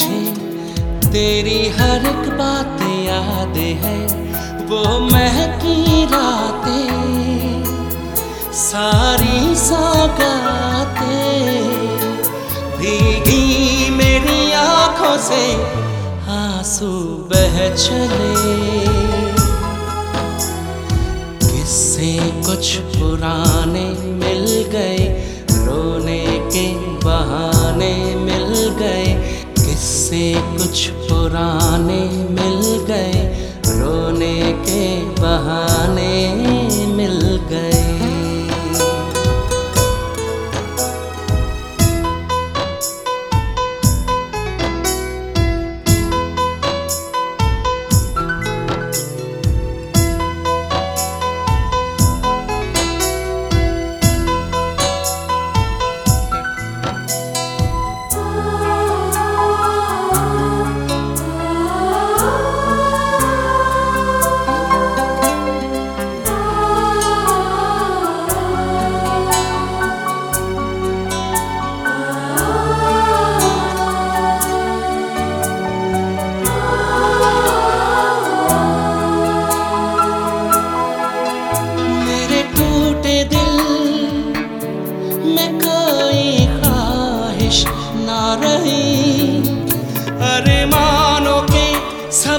मुझे। तेरी हर एक बात याद है, वो महकी रातें। सारी सागाते भीगी मेरी आँखों से, आँसू बह चले। पुराने मिल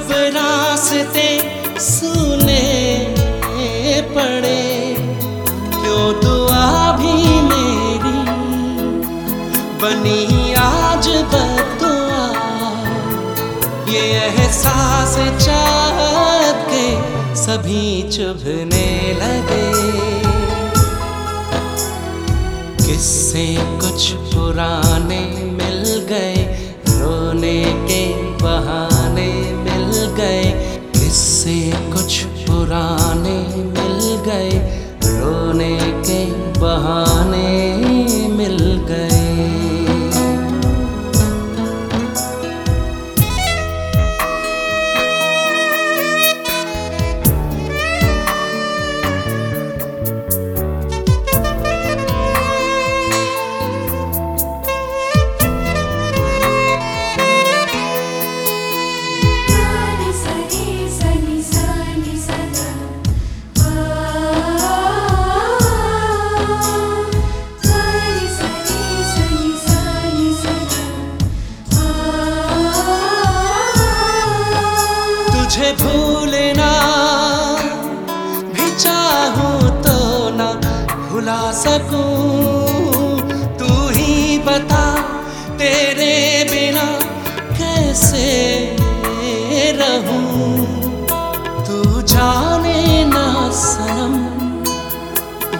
सब रास्ते सुने पड़े। क्यों दुआ भी मेरी बनी आज बदुआ ये एहसास चाहत के सभी चुभने लगे। किससे कुछ बहाने सकूँ तू ही बता तेरे बिना कैसे रहूँ? तू जाने ना सनम,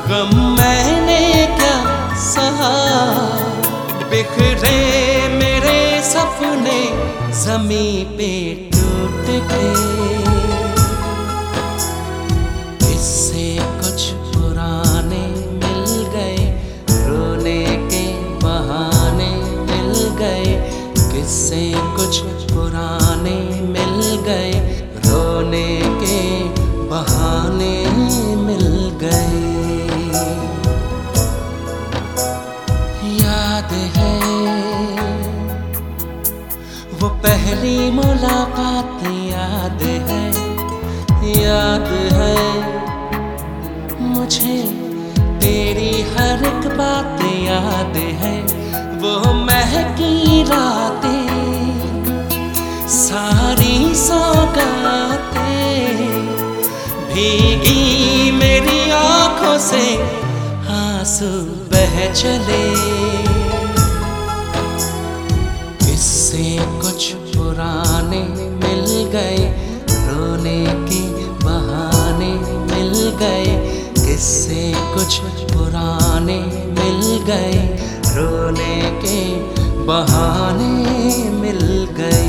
गम मैंने क्या सहा? बिखरे मेरे सपने जमी पे पहली मुलाकात याद है याद है। मुझे तेरी हर एक बात याद है, वो महकी रातें, सारी सौगातें। भीगी मेरी आँखों से आँसू बह चले। पुराने मिल गए रोने के बहाने मिल गए।